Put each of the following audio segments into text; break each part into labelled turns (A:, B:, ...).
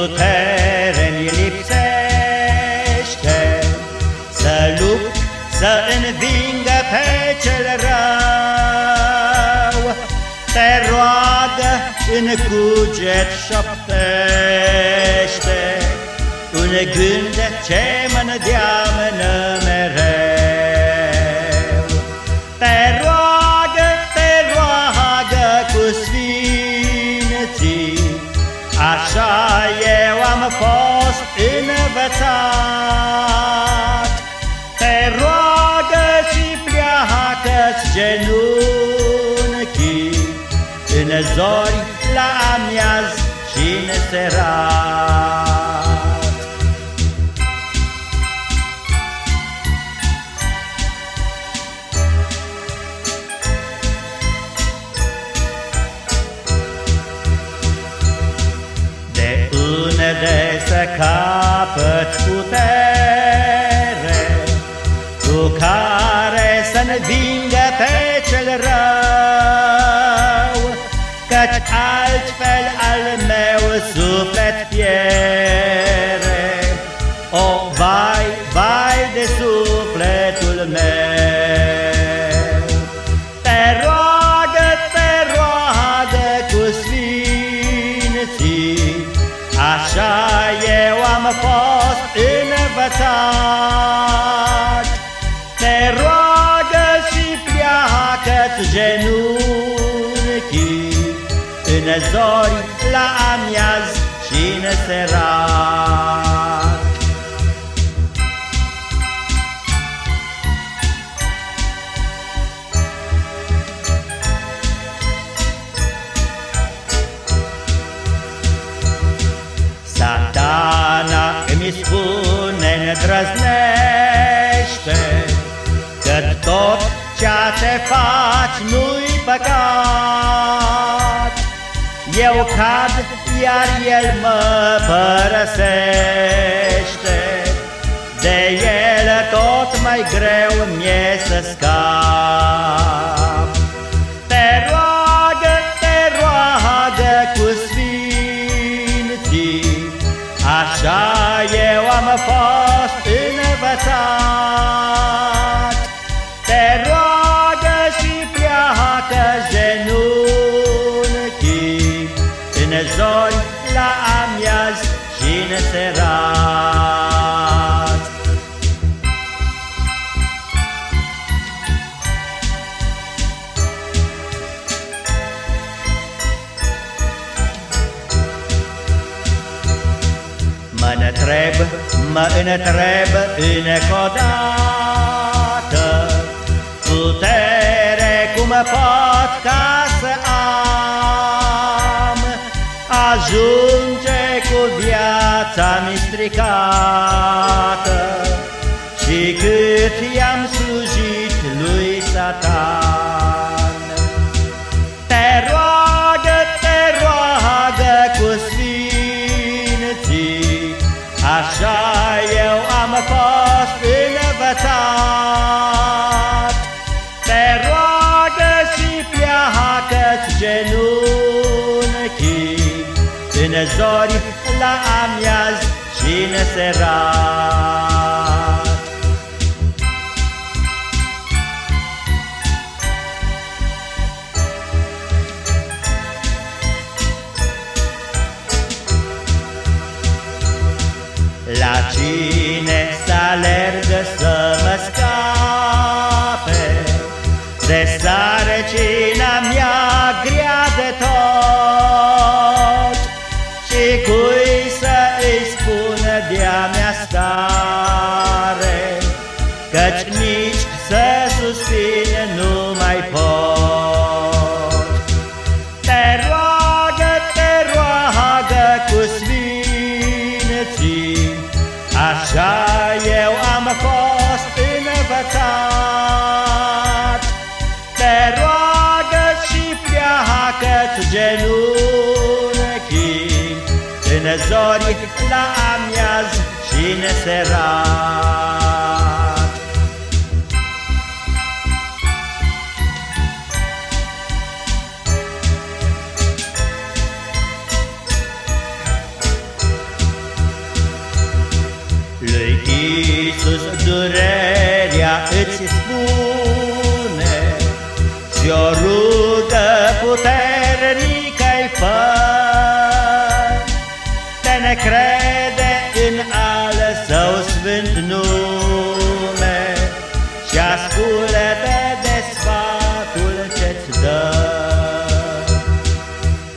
A: putere mi lipsește. Să lupt, să învingă pe cel rău. Te roagă în cuget șoptește. Un gând ce mă îndeamnă mereu. Te roagă, te roagă cu sfinții. Așa eu am fost învățat. Te roagă și pleacă-ți genunchii În zori la amiaz și în serat Catch als Fälle zori, la amiaz și în serat Satana îmi spune îndrăznește Că tot ce te faci nu-i păcat. Eu cad, iar el mă părăsește. De el tot mai greu mi-e să scap. Te roagă, te roagă cu sfinții Așa eu am fost învățat și în serat Mă întreb, mă întreb încă o dată Ajunge cu viața mi stricată Și cât i-am slujit lui Satan. Te roagă, te roagă cu sfinții Așa eu am fost învățat. Te roagă și pleacă-ți genunchii În zori, la amiaz și în serat mai pot Te roagă, te roagă cu sfinții Așa eu am fost învățat. Te roagă și pleacă-ți genunchii În zori, la amiaz și în serat părerea îți spune Și o rudă puternică ai fă Te ne crede în ale său sfânt nume Și ascultă de sfatul ce-ți dă.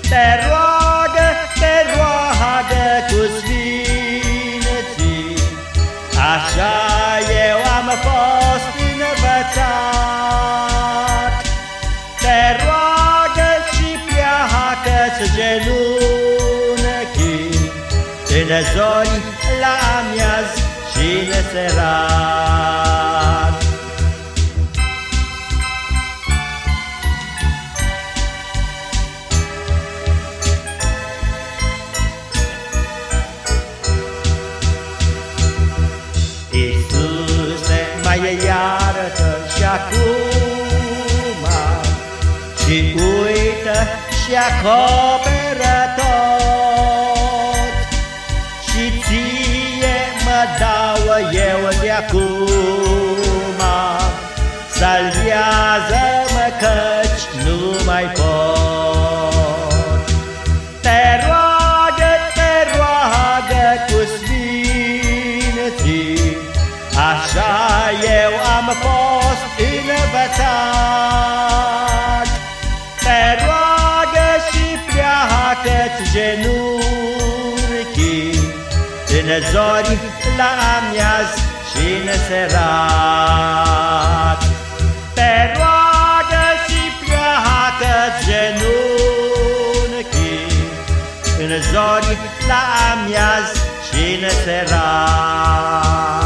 A: Te roagă, te roagă cu sfinții Așa fost învățat. Te roagă și pleacă-ți genunchii În zori la amiaz și în serat și zori la amiaz și în serat Te roagă și pleacă-ți genunchii În zori la amiaz și în serat